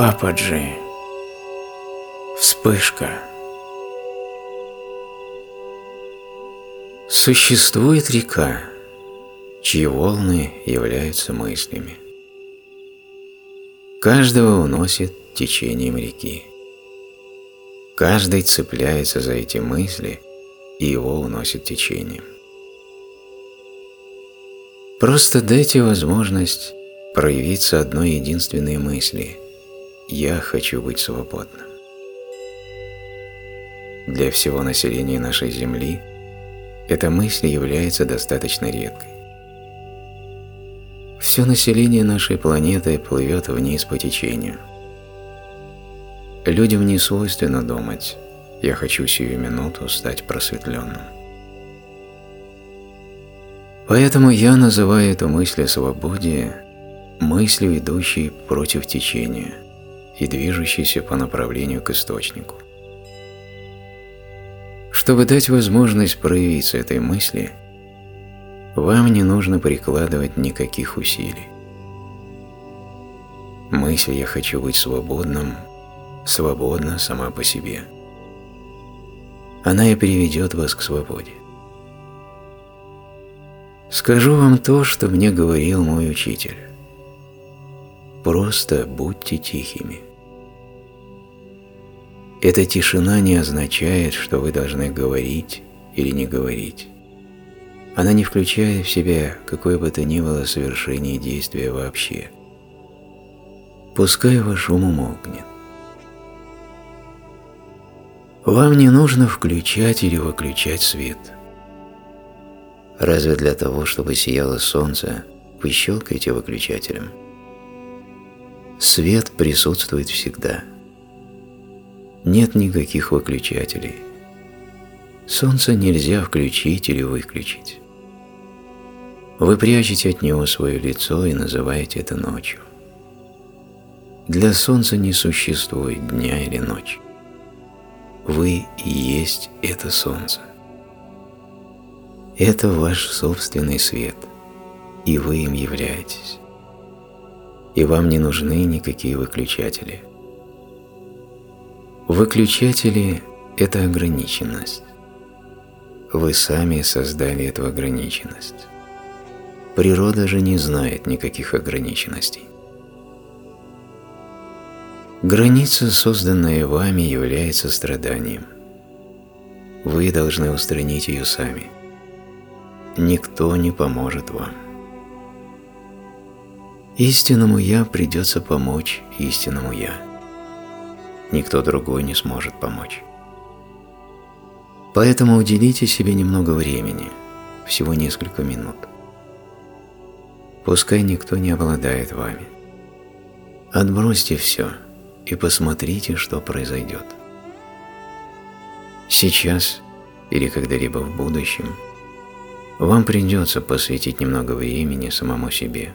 Пападжи. Вспышка. Существует река, чьи волны являются мыслями. Каждого уносит течением реки. Каждый цепляется за эти мысли, и его уносит течением. Просто дайте возможность проявиться одной единственной мысли «Я хочу быть свободным». Для всего населения нашей Земли эта мысль является достаточно редкой. Все население нашей планеты плывет вниз по течению. Людям не свойственно думать «я хочу сию минуту стать просветленным». Поэтому я называю эту мысль о свободе мыслью, идущей против течения и движущейся по направлению к источнику. Чтобы дать возможность проявиться этой мысли, вам не нужно прикладывать никаких усилий. Мысль «я хочу быть свободным» свободна сама по себе. Она и приведет вас к свободе. Скажу вам то, что мне говорил мой учитель. Просто будьте тихими. Эта тишина не означает, что вы должны говорить или не говорить. Она не включает в себя какое бы то ни было совершение действия вообще. Пускай ваш ум умолкнет. Вам не нужно включать или выключать свет. Разве для того, чтобы сияло солнце, вы щелкаете выключателем? Свет присутствует всегда – нет никаких выключателей. Солнце нельзя включить или выключить. Вы прячете от него свое лицо и называете это ночью. Для солнца не существует дня или ночи. Вы и есть это солнце. Это ваш собственный свет, и вы им являетесь. И вам не нужны никакие выключатели – Выключатели – это ограниченность. Вы сами создали эту ограниченность. Природа же не знает никаких ограниченностей. Граница, созданная вами, является страданием. Вы должны устранить ее сами. Никто не поможет вам. Истинному Я придется помочь истинному Я никто другой не сможет помочь. Поэтому уделите себе немного времени, всего несколько минут. Пускай никто не обладает вами. Отбросьте все и посмотрите, что произойдет. Сейчас или когда-либо в будущем вам придется посвятить немного времени самому себе.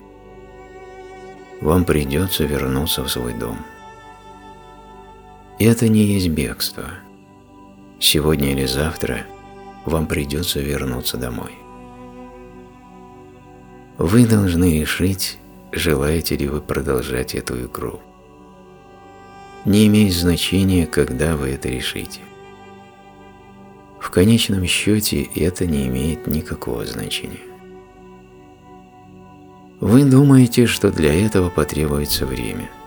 Вам придется вернуться в свой дом – это не есть бегство. Сегодня или завтра вам придется вернуться домой. Вы должны решить, желаете ли вы продолжать эту игру. Не имеет значения, когда вы это решите. В конечном счете это не имеет никакого значения. Вы думаете, что для этого потребуется время –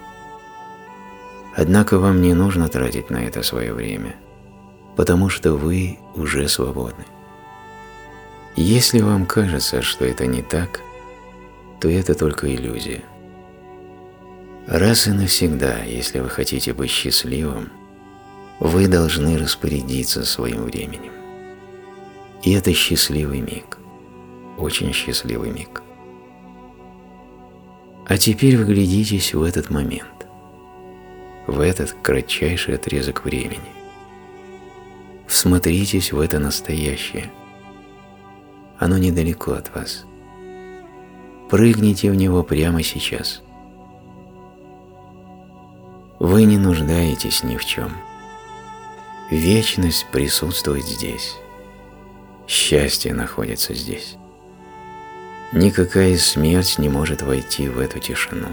Однако вам не нужно тратить на это свое время, потому что вы уже свободны. Если вам кажется, что это не так, то это только иллюзия. Раз и навсегда, если вы хотите быть счастливым, вы должны распорядиться своим временем. И это счастливый миг, очень счастливый миг. А теперь вглядитесь в этот момент в этот кратчайший отрезок времени. Всмотритесь в это настоящее. Оно недалеко от вас. Прыгните в него прямо сейчас. Вы не нуждаетесь ни в чем. Вечность присутствует здесь. Счастье находится здесь. Никакая смерть не может войти в эту тишину.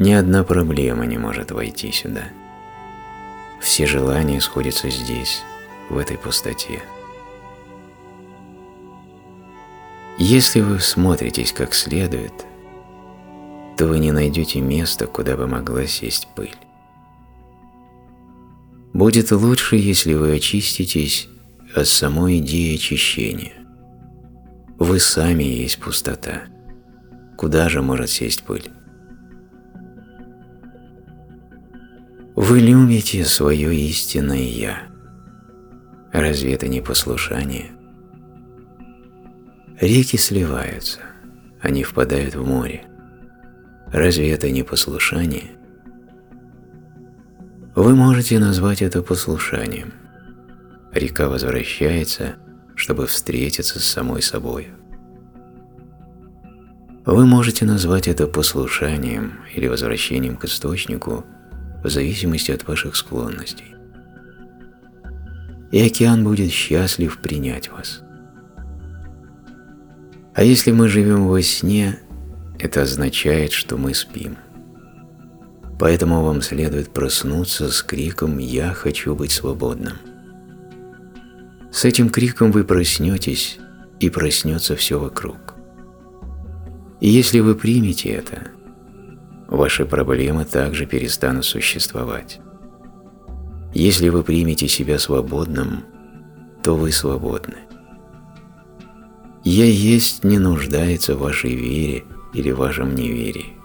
Ни одна проблема не может войти сюда. Все желания сходятся здесь, в этой пустоте. Если вы смотритесь как следует, то вы не найдете места, куда бы могла сесть пыль. Будет лучше, если вы очиститесь от самой идеи очищения. Вы сами есть пустота. Куда же может сесть пыль? Вы любите свое истинное «Я». Разве это не послушание? Реки сливаются, они впадают в море. Разве это не послушание? Вы можете назвать это послушанием. Река возвращается, чтобы встретиться с самой собой. Вы можете назвать это послушанием или возвращением к источнику – в зависимости от ваших склонностей. И океан будет счастлив принять вас. А если мы живем во сне, это означает, что мы спим. Поэтому вам следует проснуться с криком «Я хочу быть свободным». С этим криком вы проснетесь, и проснется все вокруг. И если вы примете это – ваши проблемы также перестанут существовать. Если вы примете себя свободным, то вы свободны. «Я есть» не нуждается в вашей вере или вашем неверии.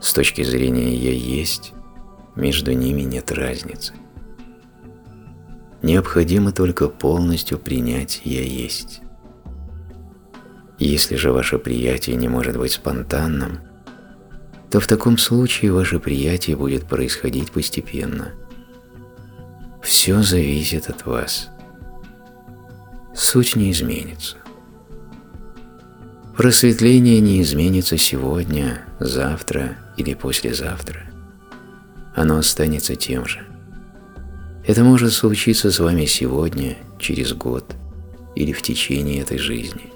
С точки зрения «я есть» между ними нет разницы. Необходимо только полностью принять «я есть». Если же ваше приятие не может быть спонтанным – то в таком случае ваше приятие будет происходить постепенно. Все зависит от вас. Суть не изменится. Просветление не изменится сегодня, завтра или послезавтра. Оно останется тем же. Это может случиться с вами сегодня, через год или в течение этой жизни.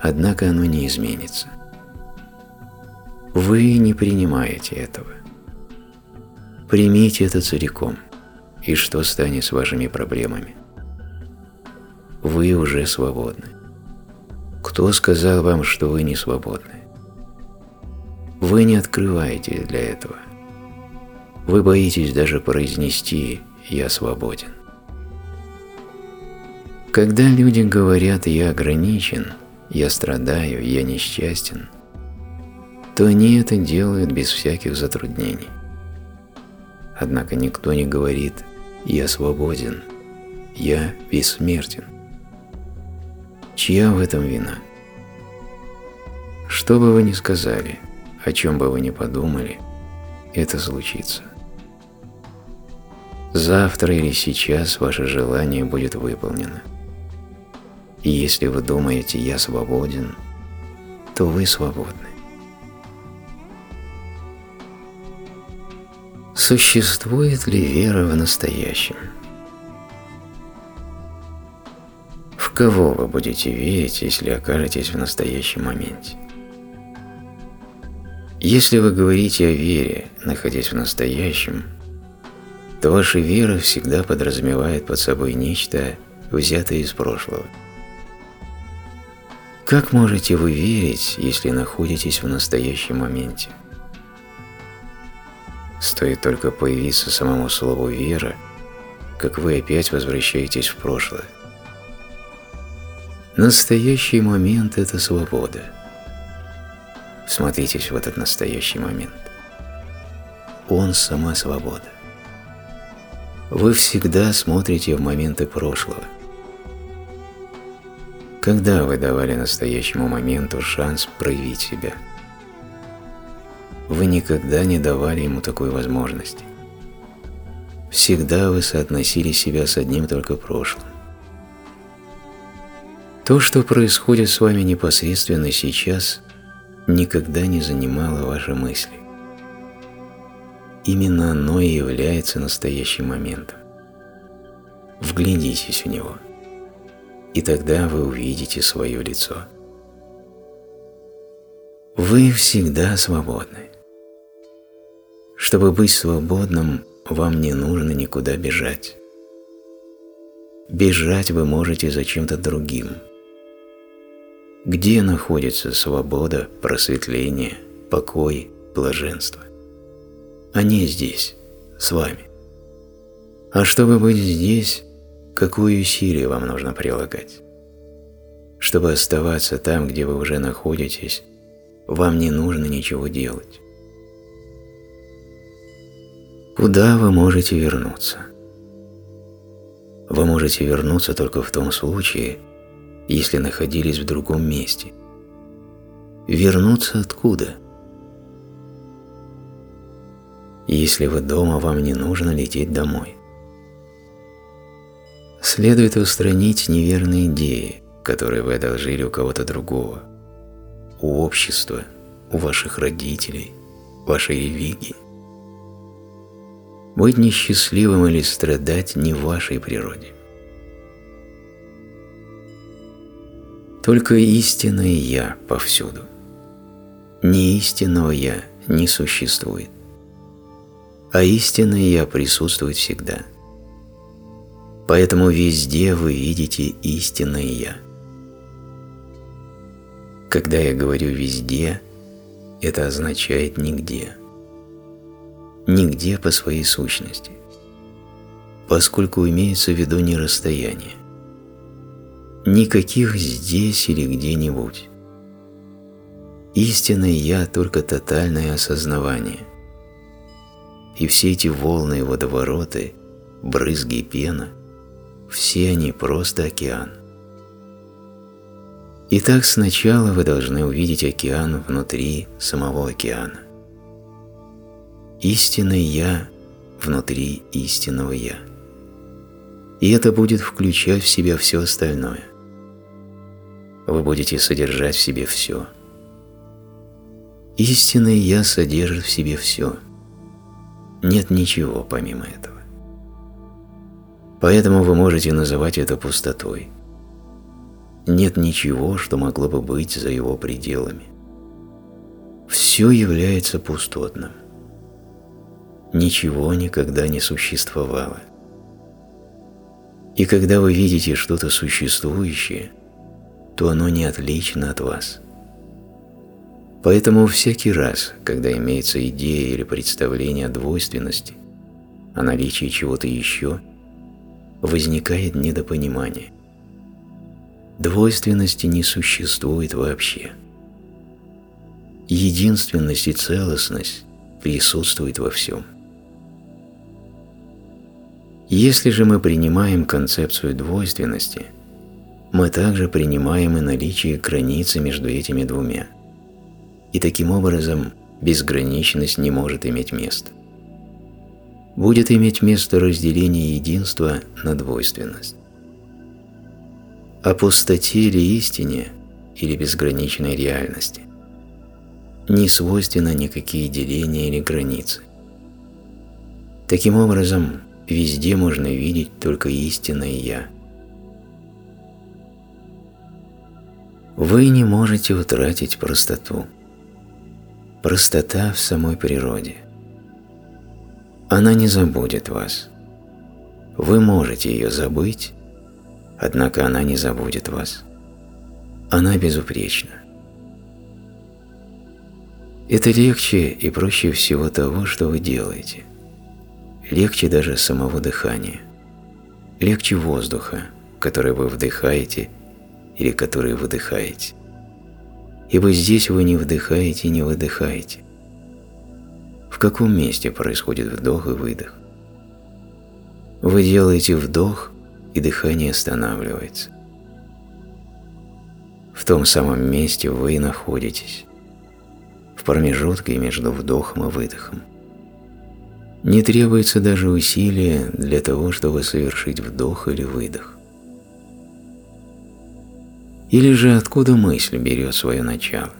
Однако оно не изменится. Вы не принимаете этого. Примите это целиком, и что станет с вашими проблемами? Вы уже свободны. Кто сказал вам, что вы не свободны? Вы не открываете для этого. Вы боитесь даже произнести «я свободен». Когда люди говорят «я ограничен», «я страдаю», «я несчастен», то они это делают без всяких затруднений. Однако никто не говорит «я свободен», «я бессмертен». Чья в этом вина? Что бы вы ни сказали, о чем бы вы ни подумали, это случится. Завтра или сейчас ваше желание будет выполнено. И если вы думаете «я свободен», то вы свободны. Существует ли вера в настоящем? В кого вы будете верить, если окажетесь в настоящем моменте? Если вы говорите о вере, находясь в настоящем, то ваша вера всегда подразумевает под собой нечто, взятое из прошлого. Как можете вы верить, если находитесь в настоящем моменте? Стоит только появиться самому слову «вера», как вы опять возвращаетесь в прошлое. Настоящий момент – это свобода. Смотритесь в этот настоящий момент. Он – сама свобода. Вы всегда смотрите в моменты прошлого. Когда вы давали настоящему моменту шанс проявить себя – вы никогда не давали ему такой возможности. Всегда вы соотносили себя с одним только прошлым. То, что происходит с вами непосредственно сейчас, никогда не занимало ваши мысли. Именно оно и является настоящим моментом. Вглядитесь в него, и тогда вы увидите свое лицо. Вы всегда свободны. Чтобы быть свободным, вам не нужно никуда бежать. Бежать вы можете за чем-то другим. Где находится свобода, просветление, покой, блаженство? Они здесь, с вами. А чтобы быть здесь, какое усилие вам нужно прилагать? Чтобы оставаться там, где вы уже находитесь, вам не нужно ничего делать. Куда вы можете вернуться? Вы можете вернуться только в том случае, если находились в другом месте. Вернуться откуда? Если вы дома, вам не нужно лететь домой. Следует устранить неверные идеи, которые вы одолжили у кого-то другого, у общества, у ваших родителей, вашей религии. Быть несчастливым или страдать не в вашей природе. Только истинное «Я» повсюду. Неистинного «Я» не существует. А истинное «Я» присутствует всегда. Поэтому везде вы видите истинное «Я». Когда я говорю «везде», это означает «нигде» нигде по своей сущности, поскольку имеется в виду не расстояние. Никаких здесь или где-нибудь. Истинное «Я» только тотальное осознавание. И все эти волны и водовороты, брызги и пена, все они просто океан. Итак, сначала вы должны увидеть океан внутри самого океана истинное Я внутри истинного Я. И это будет включать в себя все остальное. Вы будете содержать в себе все. Истинное Я содержит в себе все. Нет ничего помимо этого. Поэтому вы можете называть это пустотой. Нет ничего, что могло бы быть за его пределами. Все является пустотным ничего никогда не существовало. И когда вы видите что-то существующее, то оно не отлично от вас. Поэтому всякий раз, когда имеется идея или представление о двойственности, о наличии чего-то еще, возникает недопонимание. Двойственности не существует вообще. Единственность и целостность присутствует во всем. Если же мы принимаем концепцию двойственности, мы также принимаем и наличие границы между этими двумя. И таким образом безграничность не может иметь места. Будет иметь место разделение единства на двойственность. О пустоте или истине, или безграничной реальности не свойственно никакие деления или границы. Таким образом, Везде можно видеть только истинное Я. Вы не можете утратить простоту. Простота в самой природе. Она не забудет вас. Вы можете ее забыть, однако она не забудет вас. Она безупречна. Это легче и проще всего того, что вы делаете – легче даже самого дыхания, легче воздуха, который вы вдыхаете или который выдыхаете. Ибо здесь вы не вдыхаете и не выдыхаете. В каком месте происходит вдох и выдох? Вы делаете вдох, и дыхание останавливается. В том самом месте вы и находитесь, в промежутке между вдохом и выдохом. Не требуется даже усилия для того, чтобы совершить вдох или выдох. Или же откуда мысль берет свое начало?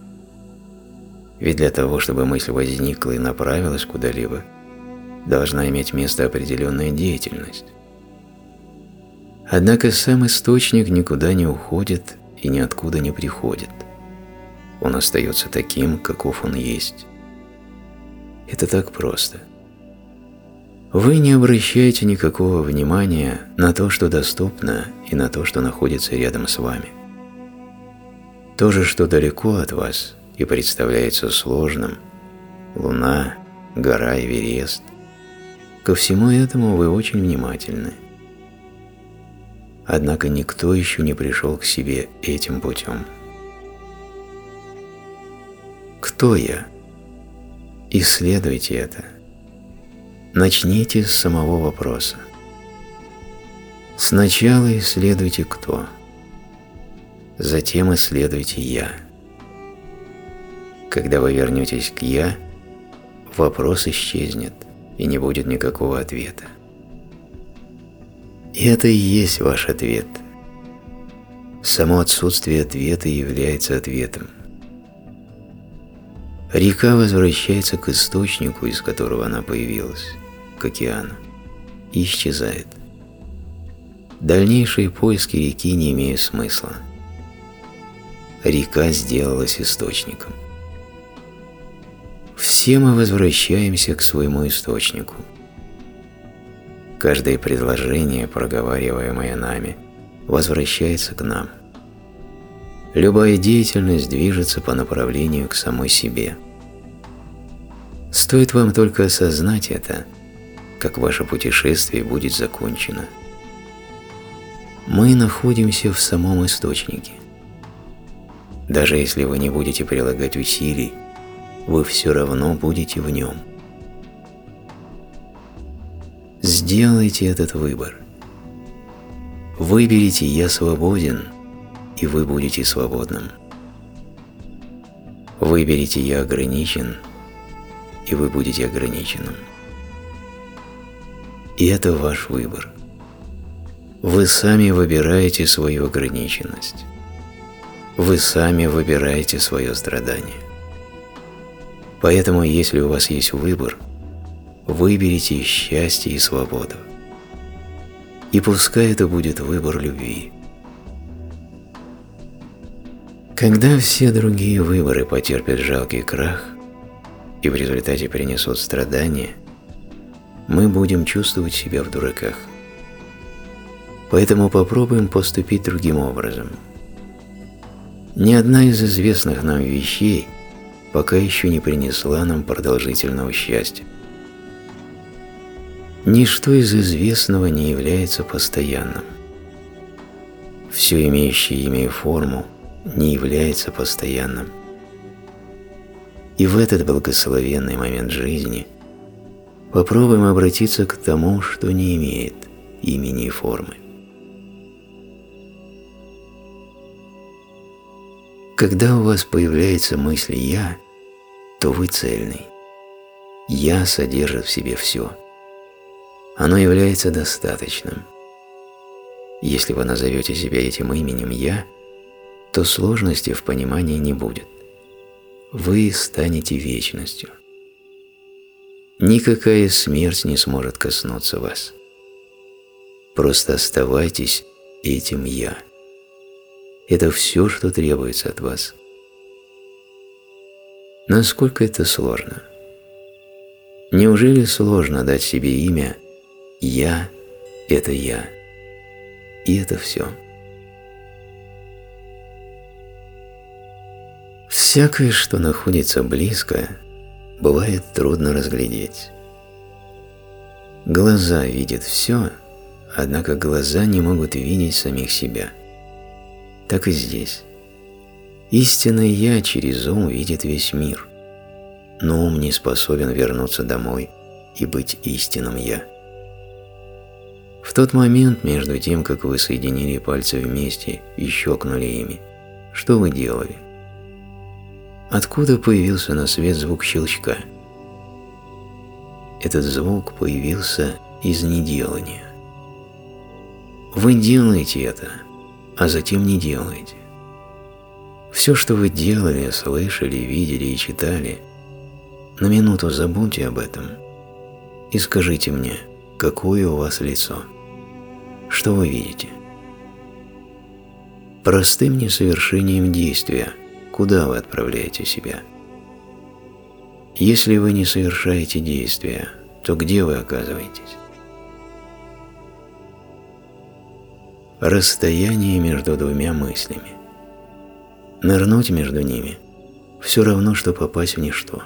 Ведь для того, чтобы мысль возникла и направилась куда-либо, должна иметь место определенная деятельность. Однако сам источник никуда не уходит и ниоткуда не приходит. Он остается таким, каков он есть. Это так просто – Вы не обращаете никакого внимания на то, что доступно, и на то, что находится рядом с вами. То же, что далеко от вас и представляется сложным – Луна, гора Эверест – ко всему этому вы очень внимательны. Однако никто еще не пришел к себе этим путем. Кто я? Исследуйте это – Начните с самого вопроса. Сначала исследуйте кто, затем исследуйте я. Когда вы вернетесь к я, вопрос исчезнет и не будет никакого ответа. И это и есть ваш ответ. Само отсутствие ответа является ответом. Река возвращается к источнику, из которого она появилась к океану и исчезает. Дальнейшие поиски реки не имеют смысла. Река сделалась источником. Все мы возвращаемся к своему источнику. Каждое предложение, проговариваемое нами, возвращается к нам. Любая деятельность движется по направлению к самой себе. Стоит вам только осознать это – как ваше путешествие будет закончено. Мы находимся в самом источнике. Даже если вы не будете прилагать усилий, вы все равно будете в нем. Сделайте этот выбор. Выберите «Я свободен», и вы будете свободным. Выберите «Я ограничен», и вы будете ограниченным. И это ваш выбор. Вы сами выбираете свою ограниченность. Вы сами выбираете свое страдание. Поэтому, если у вас есть выбор, выберите счастье и свободу. И пускай это будет выбор любви. Когда все другие выборы потерпят жалкий крах и в результате принесут страдания – мы будем чувствовать себя в дураках. Поэтому попробуем поступить другим образом. Ни одна из известных нам вещей пока еще не принесла нам продолжительного счастья. Ничто из известного не является постоянным. Все имеющее имя и форму не является постоянным. И в этот благословенный момент жизни – попробуем обратиться к тому, что не имеет имени и формы. Когда у вас появляется мысль «я», то вы цельный. «Я» содержит в себе все. Оно является достаточным. Если вы назовете себя этим именем «я», то сложности в понимании не будет. Вы станете вечностью. Никакая смерть не сможет коснуться вас. Просто оставайтесь этим «я». Это все, что требуется от вас. Насколько это сложно? Неужели сложно дать себе имя «Я – это я» и это все? Всякое, что находится близко, бывает трудно разглядеть. Глаза видят все, однако глаза не могут видеть самих себя. Так и здесь. Истинное «Я» через ум видит весь мир, но ум не способен вернуться домой и быть истинным «Я». В тот момент, между тем, как вы соединили пальцы вместе и щелкнули ими, что вы делали? Откуда появился на свет звук щелчка? Этот звук появился из неделания. Вы делаете это, а затем не делаете. Все, что вы делали, слышали, видели и читали, на минуту забудьте об этом и скажите мне, какое у вас лицо, что вы видите. Простым несовершением действия – куда вы отправляете себя. Если вы не совершаете действия, то где вы оказываетесь? Расстояние между двумя мыслями. Нырнуть между ними – все равно, что попасть в ничто.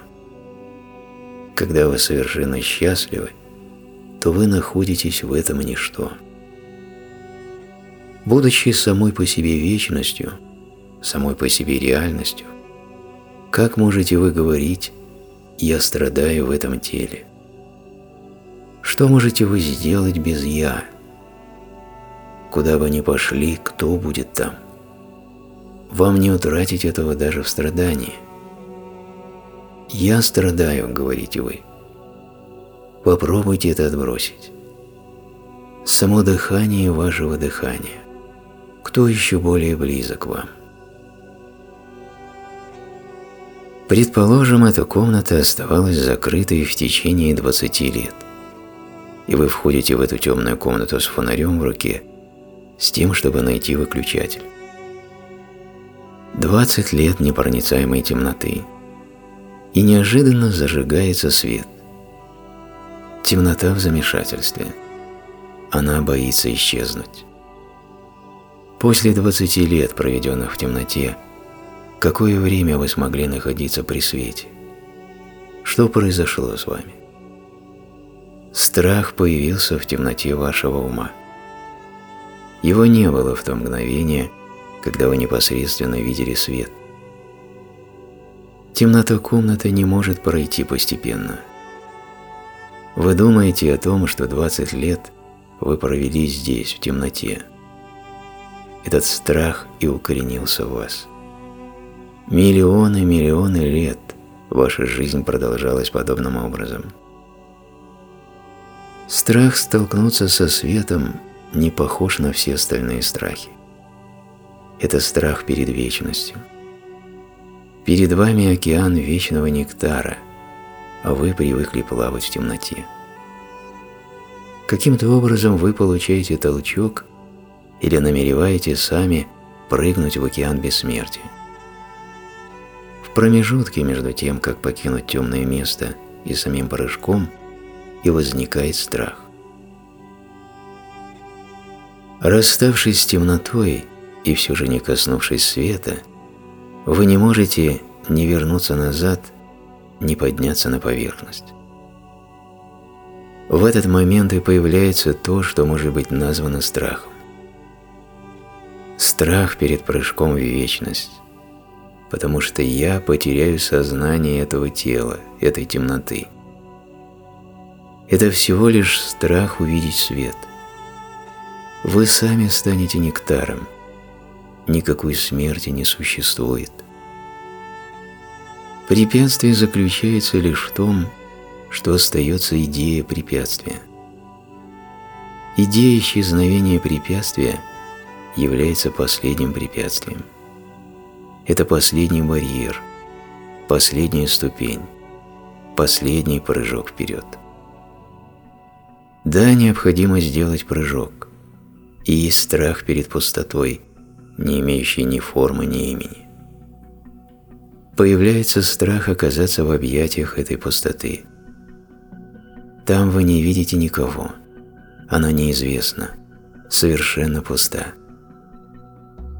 Когда вы совершенно счастливы, то вы находитесь в этом ничто. Будучи самой по себе вечностью, самой по себе реальностью, как можете вы говорить «я страдаю в этом теле»? Что можете вы сделать без «я»? Куда бы ни пошли, кто будет там? Вам не утратить этого даже в страдании. «Я страдаю», — говорите вы. Попробуйте это отбросить. Само дыхание вашего дыхания. Кто еще более близок вам? Предположим, эта комната оставалась закрытой в течение 20 лет, и вы входите в эту темную комнату с фонарем в руке, с тем, чтобы найти выключатель. 20 лет непроницаемой темноты, и неожиданно зажигается свет – Темнота в замешательстве. Она боится исчезнуть. После 20 лет, проведенных в темноте, какое время вы смогли находиться при свете? Что произошло с вами? Страх появился в темноте вашего ума. Его не было в то мгновение, когда вы непосредственно видели свет. Темнота комнаты не может пройти постепенно – вы думаете о том, что 20 лет вы провели здесь, в темноте. Этот страх и укоренился в вас. Миллионы, миллионы лет ваша жизнь продолжалась подобным образом. Страх столкнуться со светом не похож на все остальные страхи. Это страх перед вечностью. Перед вами океан вечного нектара – а вы привыкли плавать в темноте. Каким-то образом вы получаете толчок или намереваетесь сами прыгнуть в океан бессмертия. В промежутке между тем, как покинуть темное место и самим прыжком, и возникает страх. Расставшись с темнотой и все же не коснувшись света, вы не можете не вернуться назад не подняться на поверхность. В этот момент и появляется то, что может быть названо страхом. Страх перед прыжком в вечность, потому что я потеряю сознание этого тела, этой темноты. Это всего лишь страх увидеть свет. Вы сами станете нектаром, никакой смерти не существует – Препятствие заключается лишь в том, что остается идея препятствия. Идея исчезновения препятствия является последним препятствием. Это последний барьер, последняя ступень, последний прыжок вперед. Да, необходимо сделать прыжок, и есть страх перед пустотой, не имеющей ни формы, ни имени появляется страх оказаться в объятиях этой пустоты. Там вы не видите никого, она неизвестна, совершенно пуста.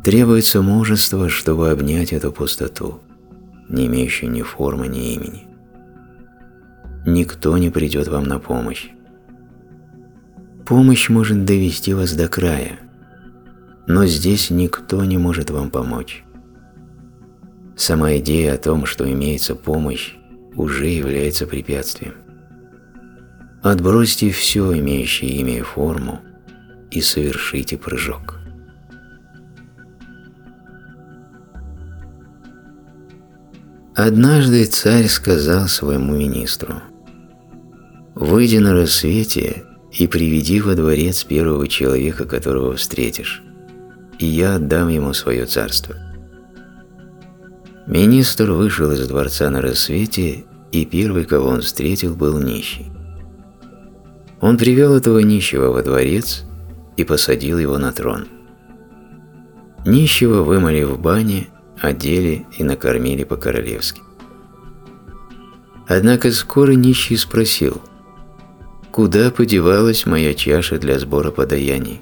Требуется мужество, чтобы обнять эту пустоту, не имеющую ни формы, ни имени. Никто не придет вам на помощь. Помощь может довести вас до края, но здесь никто не может вам помочь. Сама идея о том, что имеется помощь, уже является препятствием. Отбросьте все, имеющее имя и форму, и совершите прыжок. Однажды царь сказал своему министру, «Выйди на рассвете и приведи во дворец первого человека, которого встретишь, и я отдам ему свое царство». Министр вышел из дворца на рассвете, и первый, кого он встретил, был нищий. Он привел этого нищего во дворец и посадил его на трон. Нищего вымыли в бане, одели и накормили по-королевски. Однако скоро нищий спросил, Куда подевалась моя чаша для сбора подаяний?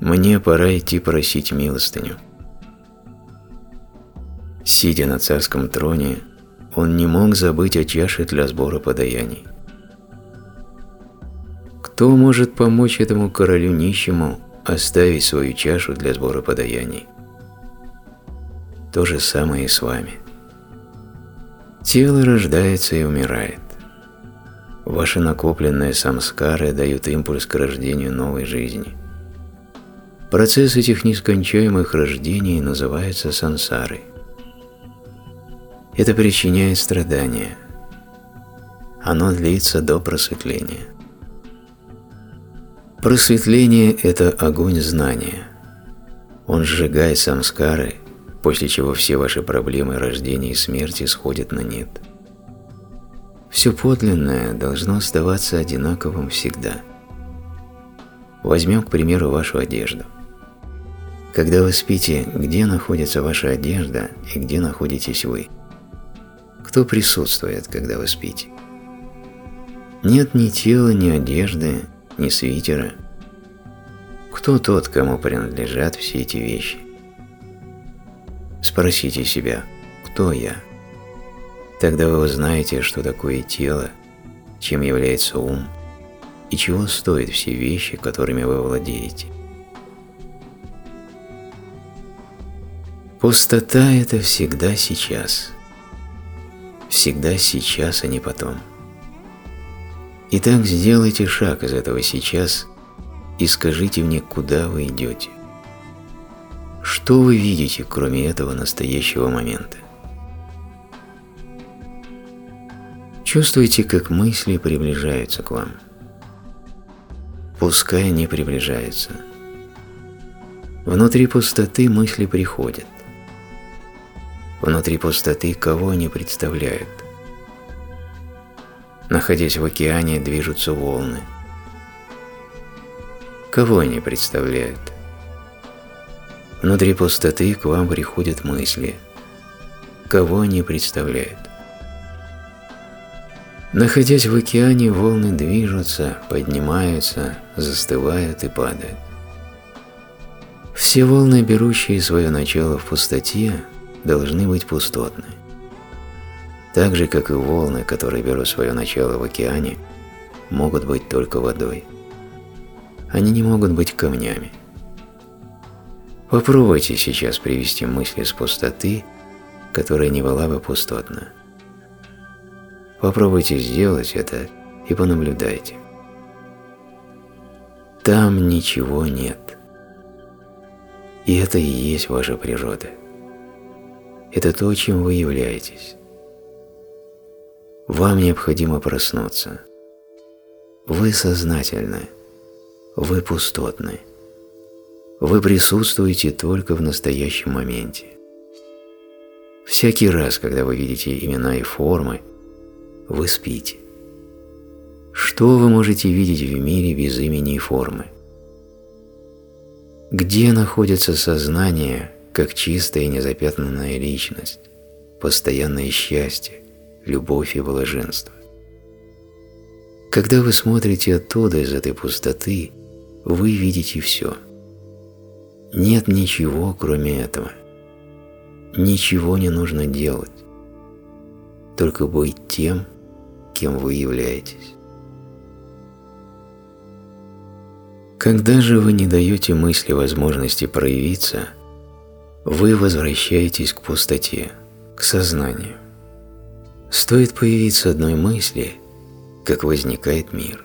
Мне пора идти просить милостыню. Сидя на царском троне, он не мог забыть о чаше для сбора подаяний. Кто может помочь этому королю нищему оставить свою чашу для сбора подаяний? То же самое и с вами. Тело рождается и умирает. Ваши накопленные самскары дают импульс к рождению новой жизни. Процесс этих нескончаемых рождений называется сансарой. Это причиняет страдания. Оно длится до просветления. Просветление – это огонь знания. Он сжигает самскары, после чего все ваши проблемы рождения и смерти сходят на нет. Все подлинное должно оставаться одинаковым всегда. Возьмем, к примеру, вашу одежду. Когда вы спите, где находится ваша одежда и где находитесь вы? Кто присутствует, когда вы спите? Нет ни тела, ни одежды, ни свитера. Кто тот, кому принадлежат все эти вещи? Спросите себя, кто я? Тогда вы узнаете, что такое тело, чем является ум и чего стоят все вещи, которыми вы владеете. Пустота – это всегда сейчас. Всегда сейчас, а не потом. Итак, сделайте шаг из этого сейчас и скажите мне, куда вы идете. Что вы видите, кроме этого настоящего момента? Чувствуете, как мысли приближаются к вам. Пускай они приближаются. Внутри пустоты мысли приходят. Внутри пустоты кого они представляют? Находясь в океане, движутся волны. Кого они представляют? Внутри пустоты к вам приходят мысли. Кого они представляют? Находясь в океане, волны движутся, поднимаются, застывают и падают. Все волны, берущие свое начало в пустоте, должны быть пустотны так же, как и волны, которые берут свое начало в океане, могут быть только водой. Они не могут быть камнями. Попробуйте сейчас привести мысли с пустоты, которая не была бы пустотна. Попробуйте сделать это и понаблюдайте. Там ничего нет. И это и есть ваша природа. Это то, чем вы являетесь. Вам необходимо проснуться. Вы сознательны. Вы пустотны. Вы присутствуете только в настоящем моменте. Всякий раз, когда вы видите имена и формы, вы спите. Что вы можете видеть в мире без имени и формы? Где находится сознание, как чистая и незапятнанная личность, постоянное счастье, любовь и блаженство. Когда вы смотрите оттуда, из этой пустоты, вы видите все. Нет ничего, кроме этого. Ничего не нужно делать. Только быть тем, кем вы являетесь. Когда же вы не даете мысли возможности проявиться, вы возвращаетесь к пустоте, к сознанию. Стоит появиться одной мысли, как возникает мир.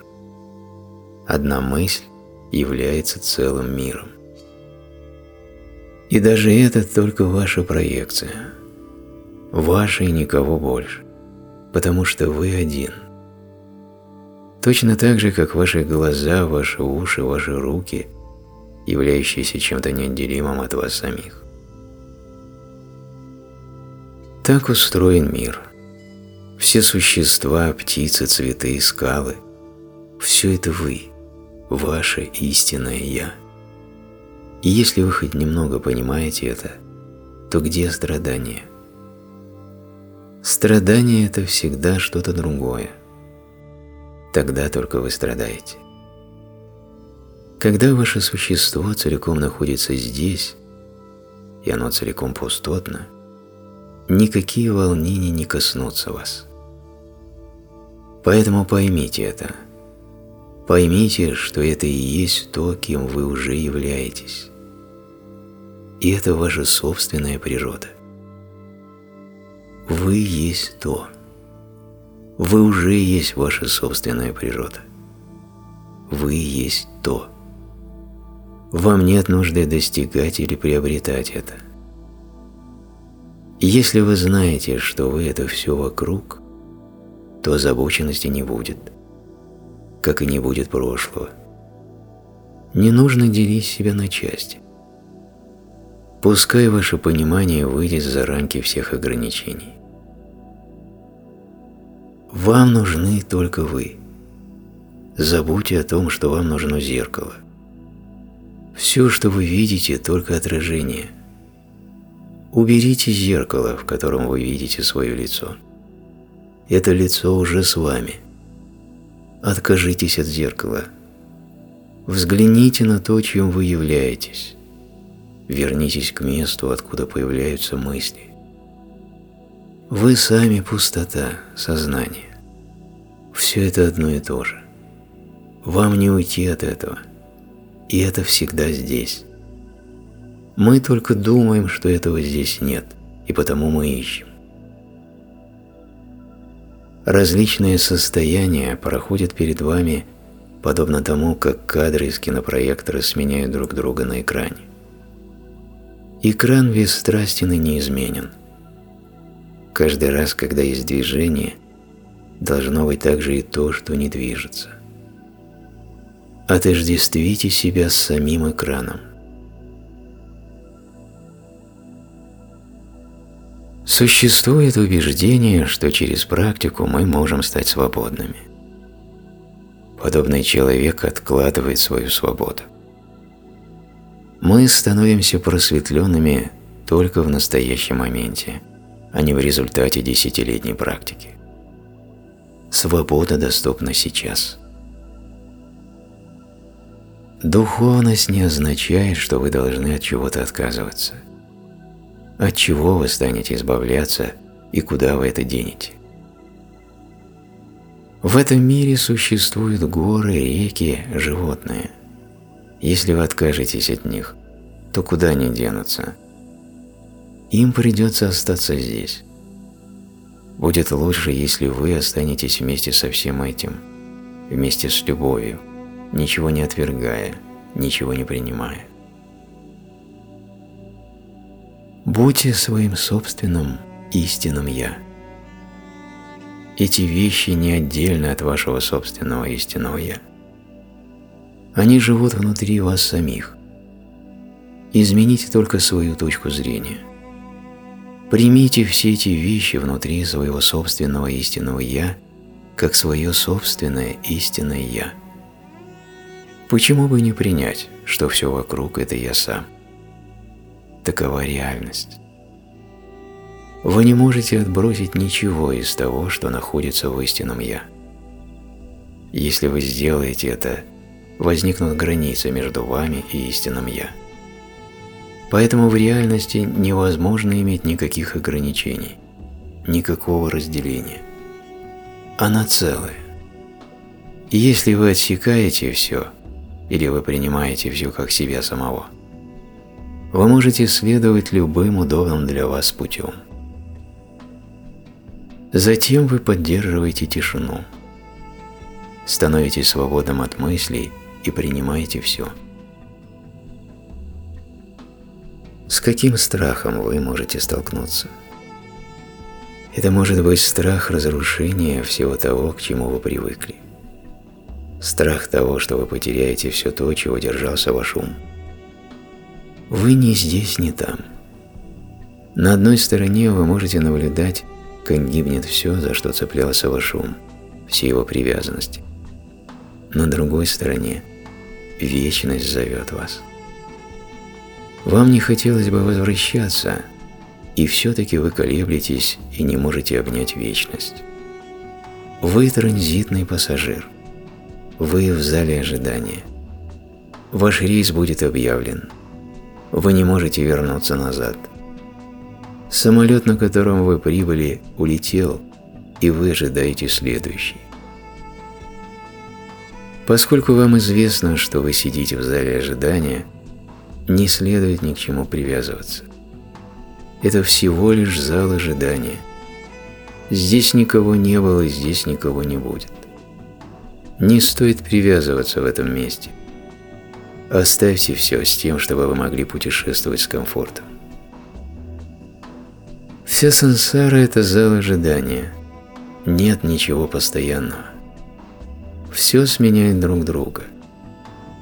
Одна мысль является целым миром. И даже это только ваша проекция. Ваша и никого больше, потому что вы один. Точно так же, как ваши глаза, ваши уши, ваши руки, являющиеся чем-то неотделимым от вас самих. Так устроен мир – все существа, птицы, цветы, скалы – все это вы, ваше истинное «Я». И если вы хоть немного понимаете это, то где страдание? Страдание – это всегда что-то другое. тогда только вы страдаете. Когда ваше существо целиком находится здесь, и оно целиком пустотно, никакие волнения не коснутся вас. Поэтому поймите это. Поймите, что это и есть то, кем вы уже являетесь. И это ваша собственная природа. Вы есть то. Вы уже есть ваша собственная природа. Вы есть то. Вам нет нужды достигать или приобретать это. Если вы знаете, что вы – это все вокруг, то озабоченности не будет, как и не будет прошлого. Не нужно делить себя на части. Пускай ваше понимание выйдет за рамки всех ограничений. Вам нужны только вы. Забудьте о том, что вам нужно зеркало. Все, что вы видите, только отражение. Уберите зеркало, в котором вы видите свое лицо. Это лицо уже с вами. Откажитесь от зеркала. Взгляните на то, чем вы являетесь. Вернитесь к месту, откуда появляются мысли. Вы сами пустота, сознание. Все это одно и то же. Вам не уйти от этого. И это всегда здесь. Мы только думаем, что этого здесь нет, и потому мы ищем. Различные состояния проходят перед вами, подобно тому, как кадры из кинопроектора сменяют друг друга на экране. Экран бесстрастен и неизменен – Каждый раз, когда есть движение, должно быть также и то, что не движется. Отождествите себя с самим экраном. Существует убеждение, что через практику мы можем стать свободными. Подобный человек откладывает свою свободу. Мы становимся просветленными только в настоящем моменте – а не в результате десятилетней практики. Свобода доступна сейчас. Духовность не означает, что вы должны от чего-то отказываться. От чего вы станете избавляться и куда вы это денете? В этом мире существуют горы, реки, животные. Если вы откажетесь от них, то куда они денутся – им придется остаться здесь. Будет лучше, если вы останетесь вместе со всем этим, вместе с любовью, ничего не отвергая, ничего не принимая. Будьте своим собственным истинным «Я». Эти вещи не отдельны от вашего собственного истинного «Я». Они живут внутри вас самих. Измените только свою точку зрения. Примите все эти вещи внутри своего собственного истинного «Я» как свое собственное истинное «Я». Почему бы не принять, что все вокруг – это я сам? Такова реальность. Вы не можете отбросить ничего из того, что находится в истинном «Я». Если вы сделаете это, возникнут границы между вами и истинным «Я». Поэтому в реальности невозможно иметь никаких ограничений, никакого разделения. Она целая. И если вы отсекаете все, или вы принимаете все как себя самого, вы можете следовать любым удобным для вас путем. Затем вы поддерживаете тишину, становитесь свободным от мыслей и принимаете все. С каким страхом вы можете столкнуться? Это может быть страх разрушения всего того, к чему вы привыкли. Страх того, что вы потеряете все то, чего держался ваш ум. Вы не здесь, не там. На одной стороне вы можете наблюдать, как гибнет все, за что цеплялся ваш ум, все его привязанности. На другой стороне вечность зовет вас. Вам не хотелось бы возвращаться, и все-таки вы колеблетесь и не можете обнять вечность. Вы транзитный пассажир – Вы в зале ожидания. Ваш рейс будет объявлен. Вы не можете вернуться назад. Самолет, на котором вы прибыли, улетел, и вы ожидаете следующий. Поскольку вам известно, что вы сидите в зале ожидания, не следует ни к чему привязываться. Это всего лишь зал ожидания. Здесь никого не было, здесь никого не будет. Не стоит привязываться в этом месте. Оставьте все с тем, чтобы вы могли путешествовать с комфортом. Вся сансара – это зал ожидания. Нет ничего постоянного. Все сменяет друг друга.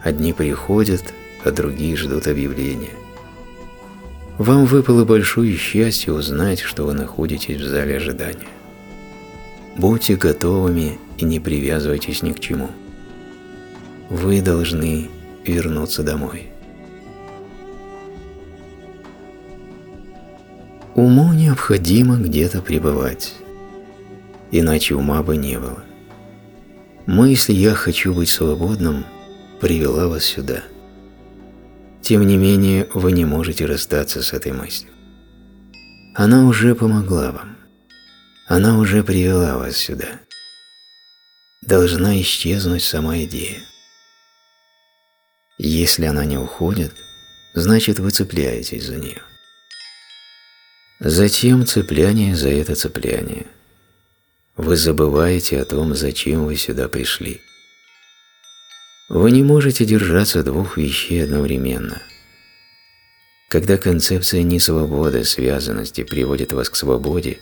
Одни приходят, а другие ждут объявления. Вам выпало большое счастье узнать, что вы находитесь в зале ожидания. Будьте готовыми и не привязывайтесь ни к чему. Вы должны вернуться домой. Уму необходимо где-то пребывать, иначе ума бы не было. Мысль «я хочу быть свободным» привела вас сюда. Тем не менее, вы не можете расстаться с этой мыслью. Она уже помогла вам. Она уже привела вас сюда. Должна исчезнуть сама идея. Если она не уходит, значит вы цепляетесь за нее. Затем цепляние за это цепляние. Вы забываете о том, зачем вы сюда пришли. Вы не можете держаться двух вещей одновременно. Когда концепция несвободы, связанности приводит вас к свободе,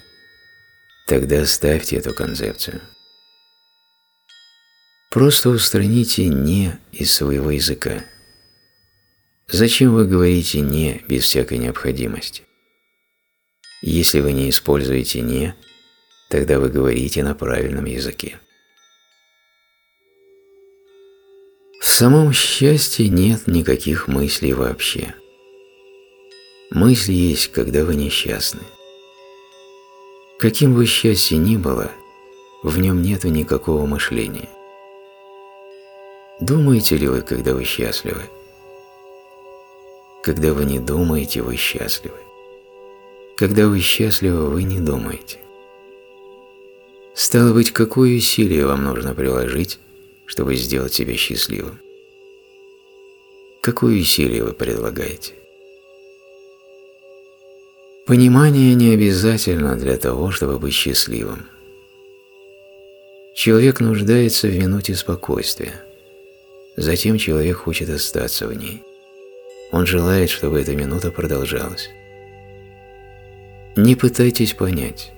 тогда оставьте эту концепцию. Просто устраните «не» из своего языка. Зачем вы говорите «не» без всякой необходимости? Если вы не используете «не», тогда вы говорите на правильном языке. В самом счастье нет никаких мыслей вообще. Мысли есть, когда вы несчастны. Каким бы счастье ни было, в нем нет никакого мышления. Думаете ли вы, когда вы счастливы? Когда вы не думаете, вы счастливы. Когда вы счастливы, вы не думаете. Стало быть, какое усилие вам нужно приложить, чтобы сделать себя счастливым? Какое усилие вы предлагаете? Понимание не обязательно для того, чтобы быть счастливым. Человек нуждается в минуте спокойствия – Затем человек хочет остаться в ней. Он желает, чтобы эта минута продолжалась. Не пытайтесь понять.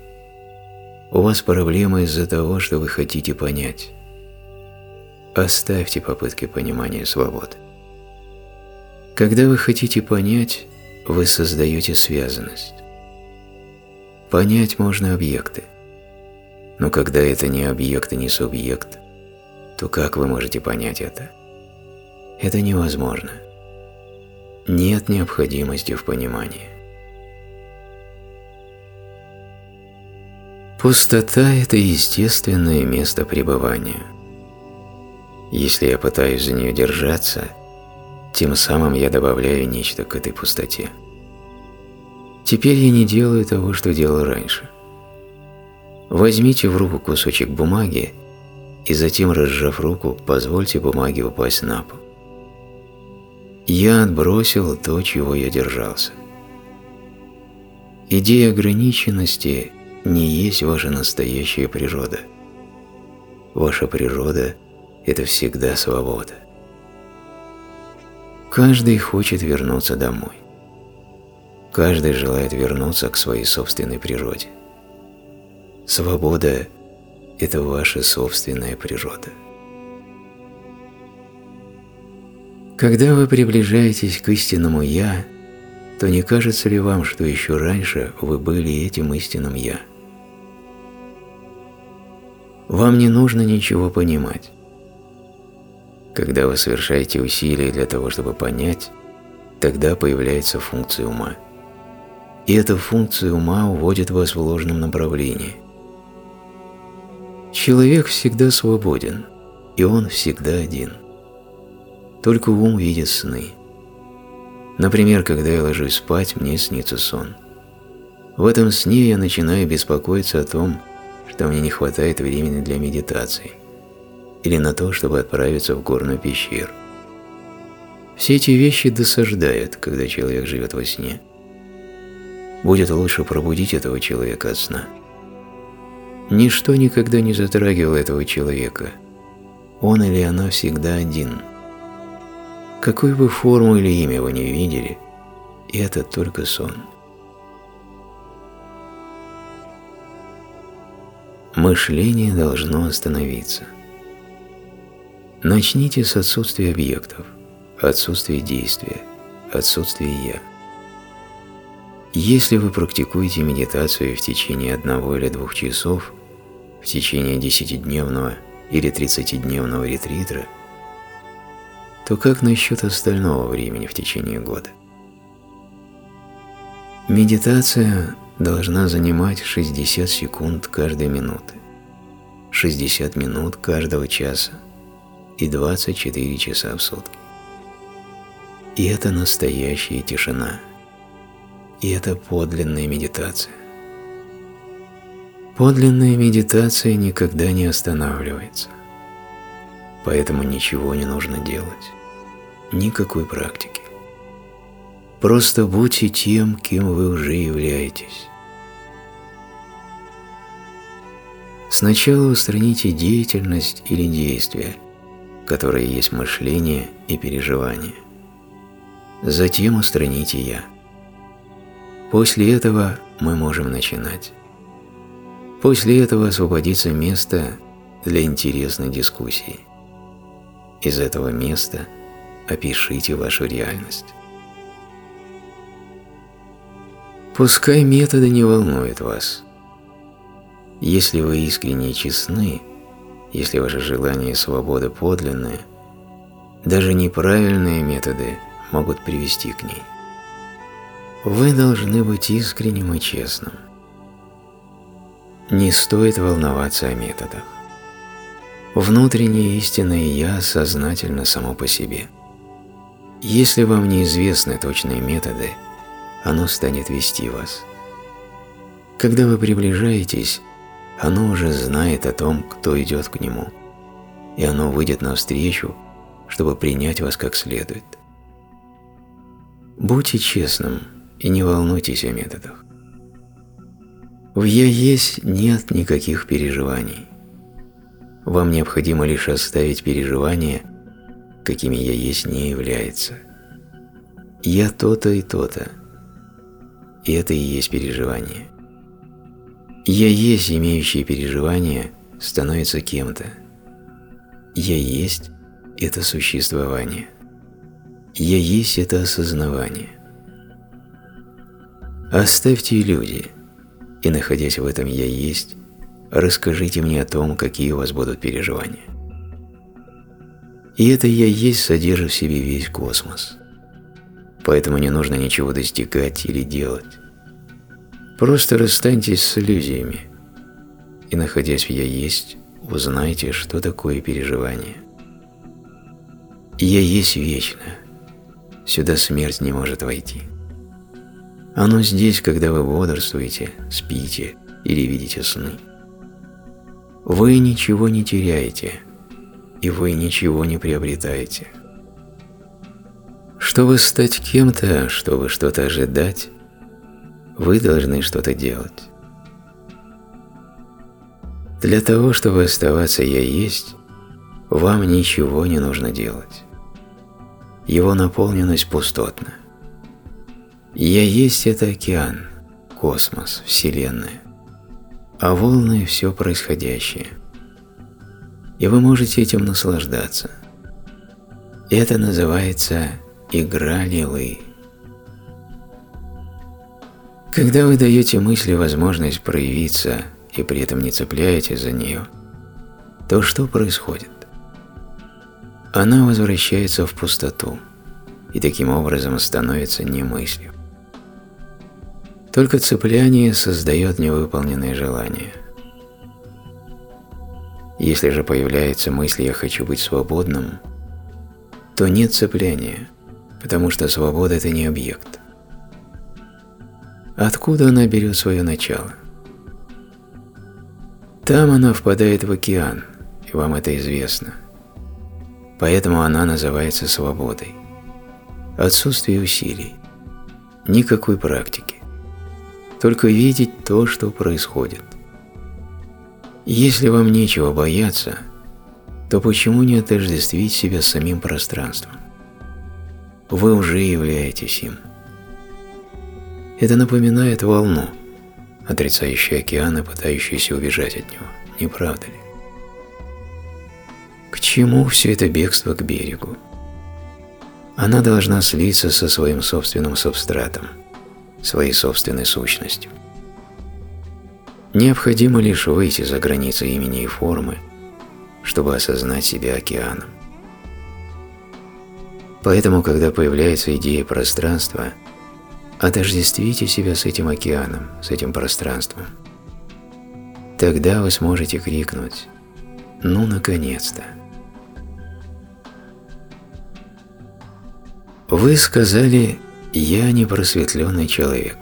У вас проблема из-за того, что вы хотите понять. Оставьте попытки понимания свободы. Когда вы хотите понять, вы создаете связанность. Понять можно объекты. Но когда это не объект и не субъект, то как вы можете понять это? Это невозможно. Нет необходимости в понимании. Пустота – это естественное место пребывания. Если я пытаюсь за нее держаться, тем самым я добавляю нечто к этой пустоте. Теперь я не делаю того, что делал раньше. Возьмите в руку кусочек бумаги и затем, разжав руку, позвольте бумаге упасть на пол. Я отбросил то, чего я держался. Идея ограниченности не есть ваша настоящая природа. Ваша природа – это всегда свобода. Каждый хочет вернуться домой. Каждый желает вернуться к своей собственной природе. Свобода – это ваша собственная природа. Когда вы приближаетесь к истинному «Я», то не кажется ли вам, что еще раньше вы были этим истинным «Я»? Вам не нужно ничего понимать. Когда вы совершаете усилия для того, чтобы понять, тогда появляется функция ума. И эта функция ума уводит вас в ложном направлении. Человек всегда свободен, и он всегда один. Только ум видит сны. Например, когда я ложусь спать, мне снится сон. В этом сне я начинаю беспокоиться о том, что мне не хватает времени для медитации или на то, чтобы отправиться в горную пещеру. Все эти вещи досаждают, когда человек живет во сне. Будет лучше пробудить этого человека от сна. Ничто никогда не затрагивало этого человека. Он или она всегда один. Какую бы форму или имя вы не видели, это только сон. Мышление должно остановиться. Начните с отсутствия объектов, отсутствия действия, отсутствия «я». Если вы практикуете медитацию в течение одного или двух часов, в течение десятидневного или тридцатидневного ретрита, то как насчет остального времени в течение года? Медитация должна занимать 60 секунд каждой минуты, 60 минут каждого часа и 24 часа в сутки. И это настоящая тишина. И это подлинная медитация. Подлинная медитация никогда не останавливается. Поэтому ничего не нужно делать. Никакой практики. Просто будьте тем, кем вы уже являетесь. Сначала устраните деятельность или действие, которое есть мышление и переживание. Затем устраните «я». После этого мы можем начинать. После этого освободится место для интересной дискуссии. Из этого места опишите вашу реальность. Пускай методы не волнуют вас. Если вы искренне честны, если ваше желание свободы подлинное, даже неправильные методы могут привести к ней. Вы должны быть искренним и честным. Не стоит волноваться о методах. Внутреннее истинное «Я» сознательно само по себе. Если вам неизвестны точные методы, оно станет вести вас. Когда вы приближаетесь, оно уже знает о том, кто идет к нему, и оно выйдет навстречу, чтобы принять вас как следует. Будьте честным и не волнуйтесь о методах. В «Я есть» нет никаких переживаний. Вам необходимо лишь оставить переживания, какими «Я есть» не является. «Я то-то и то-то», и это и есть переживание. «Я есть», имеющее переживание, становится кем-то. «Я есть» – это существование. «Я есть» – это осознавание. Оставьте иллюзии, и, находясь в этом «я есть», расскажите мне о том, какие у вас будут переживания. И это «я есть» содержит в себе весь космос. Поэтому не нужно ничего достигать или делать. Просто расстаньтесь с иллюзиями и, находясь в «я есть», узнайте, что такое переживание. «Я есть вечно», сюда смерть не может войти. Оно здесь, когда вы бодрствуете, спите или видите сны. Вы ничего не теряете, и вы ничего не приобретаете. Чтобы стать кем-то, чтобы что-то ожидать, вы должны что-то делать. Для того, чтобы оставаться «я есть», вам ничего не нужно делать его наполненность пустотна. Я есть это океан, космос, Вселенная, а волны – все происходящее. И вы можете этим наслаждаться. Это называется игра лилы. Когда вы даете мысли возможность проявиться и при этом не цепляетесь за нее, то что происходит? она возвращается в пустоту и таким образом становится не мыслью. Только цепляние создает невыполненные желания. Если же появляется мысль «я хочу быть свободным», то нет цепляния, потому что свобода – это не объект. Откуда она берет свое начало? Там она впадает в океан, и вам это известно. Поэтому она называется свободой. Отсутствие усилий. Никакой практики. Только видеть то, что происходит. Если вам нечего бояться, то почему не отождествить себя с самим пространством? Вы уже являетесь им. Это напоминает волну, отрицающую океан и пытающуюся убежать от него. Не правда ли? К чему все это бегство к берегу? Она должна слиться со своим собственным субстратом, своей собственной сущностью. Необходимо лишь выйти за границы имени и формы, чтобы осознать себя океаном. Поэтому, когда появляется идея пространства, отождествите себя с этим океаном, с этим пространством. Тогда вы сможете крикнуть «Ну, наконец-то!». Вы сказали «Я не просветленный человек».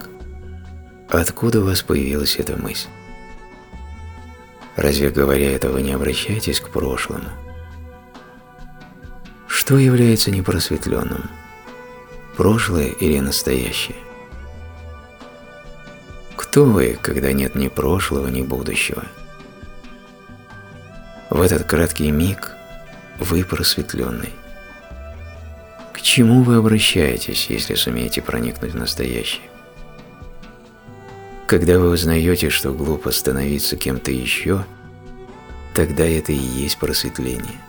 Откуда у вас появилась эта мысль? Разве говоря это, вы не обращаетесь к прошлому? Что является непросветленным? Прошлое или настоящее? Кто вы, когда нет ни прошлого, ни будущего? В этот краткий миг вы просветленный. К чему вы обращаетесь, если сумеете проникнуть в настоящее? Когда вы узнаете, что глупо становиться кем-то еще, тогда это и есть просветление.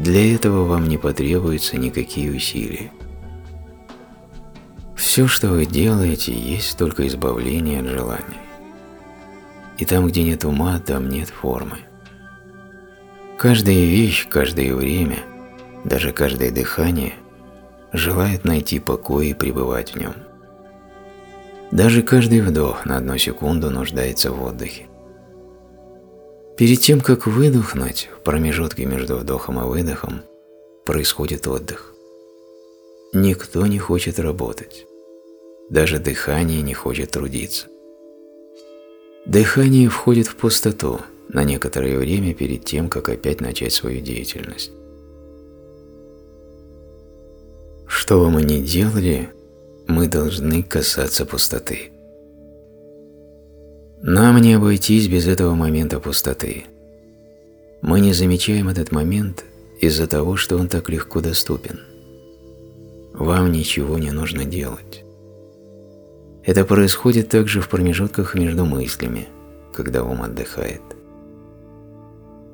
Для этого вам не потребуются никакие усилия. Все, что вы делаете, есть только избавление от желаний. И там, где нет ума, там нет формы. Каждая вещь, каждое время, даже каждое дыхание желает найти покой и пребывать в нем. Даже каждый вдох на одну секунду нуждается в отдыхе. Перед тем, как выдохнуть, в промежутке между вдохом и выдохом происходит отдых. Никто не хочет работать. Даже дыхание не хочет трудиться. Дыхание входит в пустоту на некоторое время перед тем, как опять начать свою деятельность. Что бы мы ни делали, мы должны касаться пустоты. Нам не обойтись без этого момента пустоты. Мы не замечаем этот момент из-за того, что он так легко доступен. Вам ничего не нужно делать. Это происходит также в промежутках между мыслями, когда ум отдыхает.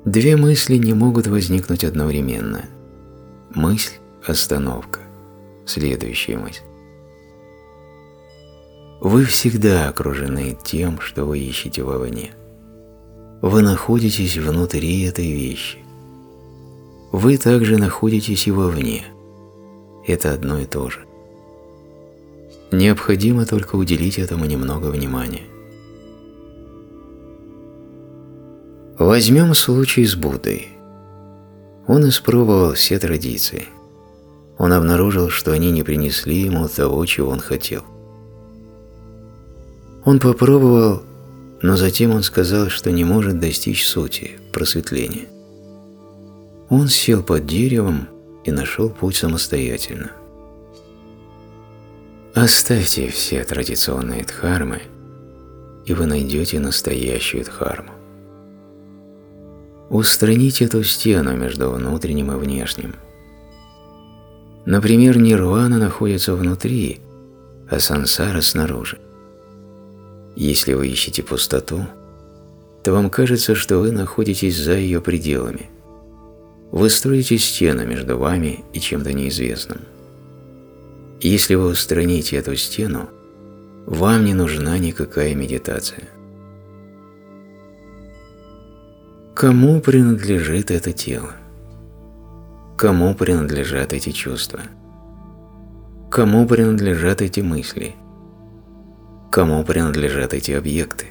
Две мысли не могут возникнуть одновременно. Мысль – остановка. Следующая мысль. Вы всегда окружены тем, что вы ищете вовне. Вы находитесь внутри этой вещи. Вы также находитесь и вовне. Это одно и то же. Необходимо только уделить этому немного внимания. Возьмем случай с Буддой. Он испробовал все традиции. Он обнаружил, что они не принесли ему того, чего он хотел – он попробовал, но затем он сказал, что не может достичь сути, просветления. Он сел под деревом и нашел путь самостоятельно. Оставьте все традиционные дхармы, и вы найдете настоящую дхарму. Устраните эту стену между внутренним и внешним. Например, нирвана находится внутри, а сансара снаружи. Если вы ищете пустоту, то вам кажется, что вы находитесь за ее пределами. Вы строите стену между вами и чем-то неизвестным. Если вы устраните эту стену, вам не нужна никакая медитация. Кому принадлежит это тело? Кому принадлежат эти чувства? Кому принадлежат эти мысли – кому принадлежат эти объекты.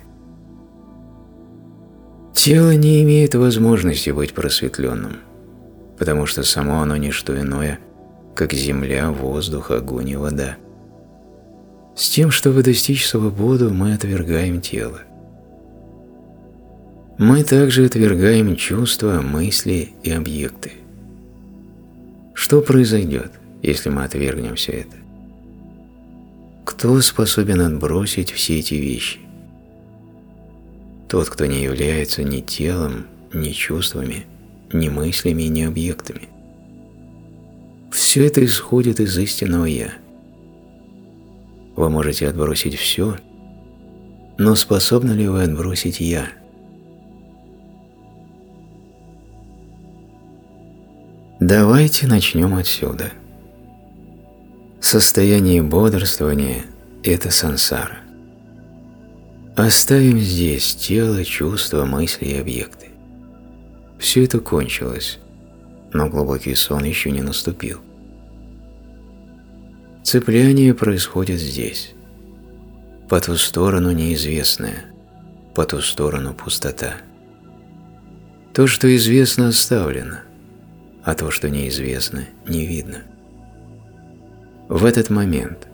Тело не имеет возможности быть просветленным, потому что само оно не что иное, как земля, воздух, огонь и вода. С тем, чтобы достичь свободу, мы отвергаем тело. Мы также отвергаем чувства, мысли и объекты. Что произойдет, если мы отвергнем все это? Кто способен отбросить все эти вещи? Тот, кто не является ни телом, ни чувствами, ни мыслями, ни объектами. Все это исходит из истинного «Я». Вы можете отбросить все, но способны ли вы отбросить «Я»? Давайте начнем отсюда. Состояние бодрствования – это сансара. Оставим здесь тело, чувства, мысли и объекты. Все это кончилось, но глубокий сон еще не наступил. Цепляние происходит здесь. По ту сторону неизвестное, по ту сторону пустота. То, что известно, оставлено – а то, что неизвестно, не видно. В этот момент,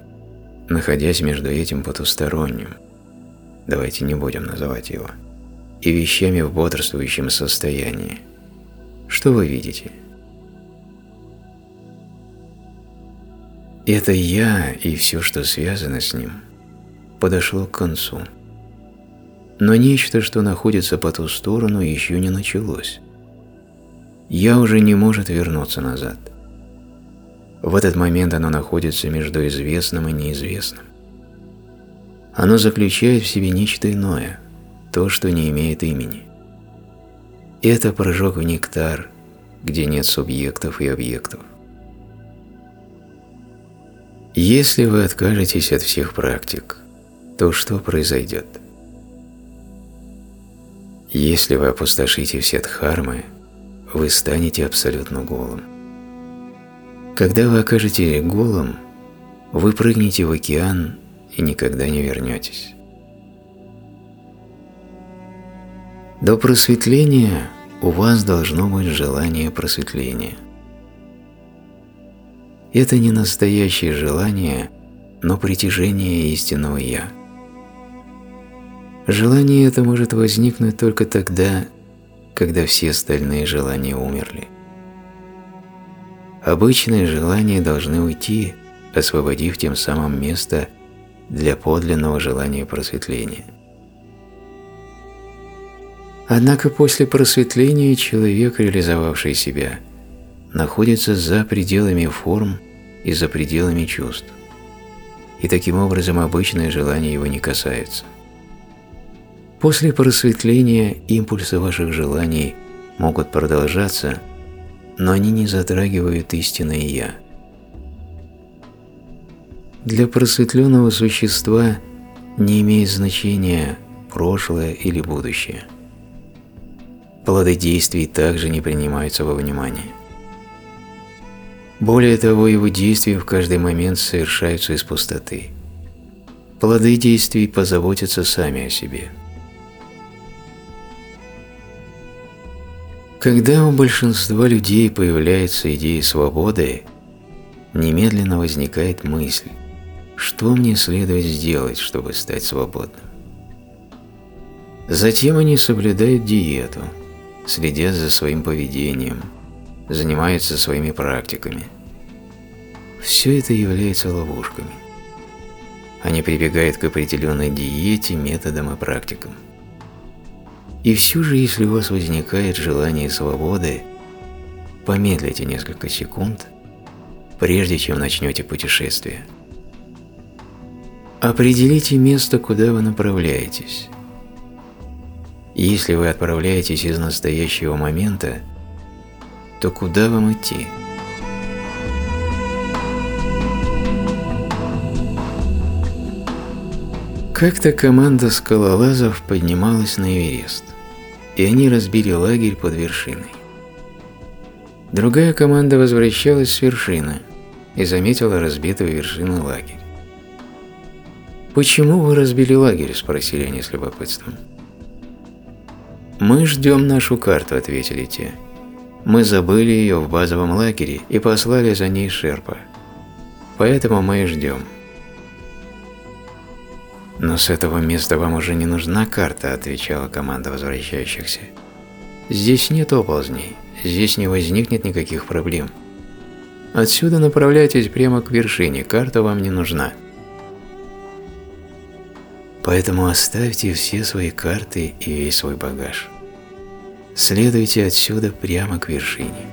находясь между этим потусторонним, давайте не будем называть его, и вещами в бодрствующем состоянии, что вы видите? Это «я» и все, что связано с ним, подошло к концу. Но нечто, что находится по ту сторону, еще не началось я уже не может вернуться назад. В этот момент оно находится между известным и неизвестным. Оно заключает в себе нечто иное, то, что не имеет имени. Это прыжок в нектар, где нет субъектов и объектов. Если вы откажетесь от всех практик, то что произойдет? Если вы опустошите все дхармы, вы станете абсолютно голым. Когда вы окажетесь голым, вы прыгнете в океан и никогда не вернетесь. До просветления у вас должно быть желание просветления. Это не настоящее желание, но притяжение истинного «Я». Желание это может возникнуть только тогда, когда все остальные желания умерли. Обычные желания должны уйти, освободив тем самым место для подлинного желания просветления. Однако после просветления человек, реализовавший себя, находится за пределами форм и за пределами чувств. И таким образом обычные желания его не касаются. После просветления импульсы ваших желаний могут продолжаться, но они не затрагивают истинное «Я». Для просветленного существа не имеет значения прошлое или будущее. Плоды действий также не принимаются во внимание. Более того, его действия в каждый момент совершаются из пустоты. Плоды действий позаботятся сами о себе – Когда у большинства людей появляется идея свободы, немедленно возникает мысль, что мне следует сделать, чтобы стать свободным. Затем они соблюдают диету, следят за своим поведением, занимаются своими практиками. Все это является ловушками. Они прибегают к определенной диете, методам и практикам. И все же, если у вас возникает желание свободы, помедлите несколько секунд, прежде чем начнете путешествие. Определите место, куда вы направляетесь. Если вы отправляетесь из настоящего момента, то куда вам идти? Как-то команда скалолазов поднималась на Эверест и они разбили лагерь под вершиной. Другая команда возвращалась с вершины и заметила разбитую вершину лагерь. «Почему вы разбили лагерь?» – спросили они с любопытством. «Мы ждем нашу карту», — ответили те. «Мы забыли ее в базовом лагере и послали за ней Шерпа. Поэтому мы и ждем». «Но с этого места вам уже не нужна карта», — отвечала команда возвращающихся. «Здесь нет оползней, здесь не возникнет никаких проблем. Отсюда направляйтесь прямо к вершине, карта вам не нужна». Поэтому оставьте все свои карты и весь свой багаж. Следуйте отсюда прямо к вершине.